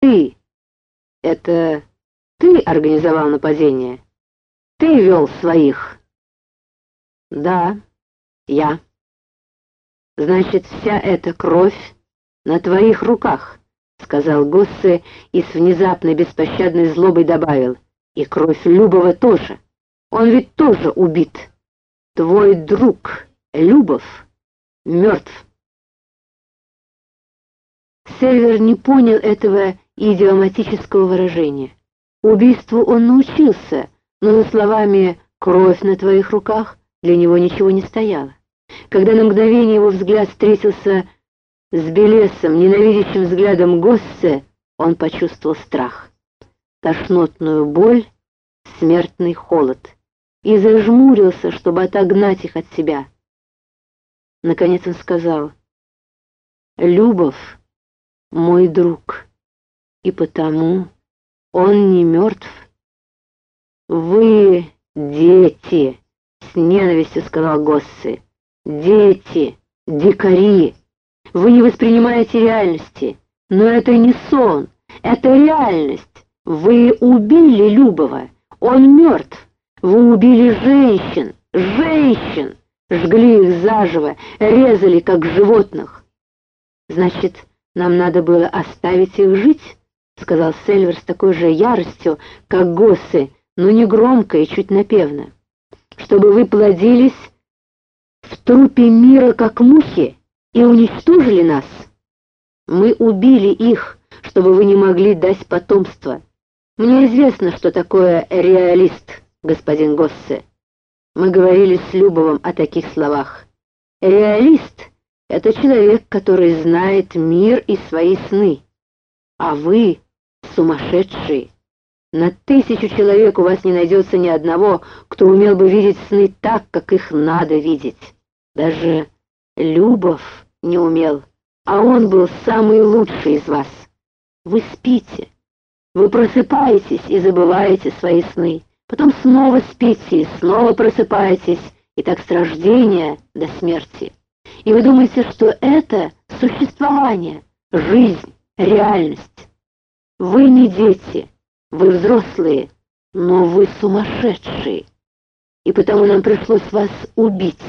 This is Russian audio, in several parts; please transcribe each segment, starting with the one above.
Ты! Это ты организовал нападение? Ты вел своих?» «Да, я». «Значит, вся эта кровь на твоих руках», — сказал Госсе и с внезапной беспощадной злобой добавил. «И кровь Любова тоже. Он ведь тоже убит. Твой друг Любов мертв». Сельвер не понял этого идиоматического выражения. Убийству он научился, но за словами «кровь на твоих руках» для него ничего не стояло. Когда на мгновение его взгляд встретился с Белесом, ненавидящим взглядом Госсе, он почувствовал страх, тошнотную боль, смертный холод и зажмурился, чтобы отогнать их от себя. Наконец он сказал, «Любов, мой друг, и потому он не мертв. Вы дети!» с ненавистью сказал Госсы. «Дети, дикари, вы не воспринимаете реальности, но это не сон, это реальность. Вы убили Любова, он мертв. Вы убили женщин, женщин, жгли их заживо, резали, как животных. Значит, нам надо было оставить их жить?» — сказал Сельвер с такой же яростью, как Госсы, но не громко и чуть напевно чтобы вы плодились в трупе мира, как мухи, и уничтожили нас. Мы убили их, чтобы вы не могли дать потомство. Мне известно, что такое реалист, господин Госсе. Мы говорили с Любовым о таких словах. Реалист — это человек, который знает мир и свои сны. А вы — сумасшедшие. На тысячу человек у вас не найдется ни одного, кто умел бы видеть сны так, как их надо видеть. Даже Любов не умел, а он был самый лучший из вас. Вы спите, вы просыпаетесь и забываете свои сны, потом снова спите и снова просыпаетесь, и так с рождения до смерти. И вы думаете, что это существование, жизнь, реальность. Вы не дети. Вы взрослые, но вы сумасшедшие, и потому нам пришлось вас убить,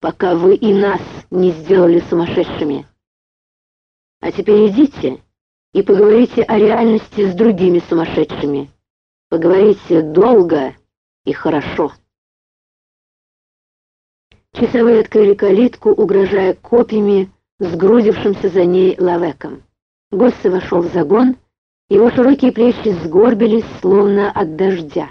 пока вы и нас не сделали сумасшедшими. А теперь идите и поговорите о реальности с другими сумасшедшими. Поговорите долго и хорошо. Часовые открыли калитку, угрожая копьями, сгрудившимся за ней лавеком. Госси вошел в загон, его широкие плечи сгорбились, словно от дождя.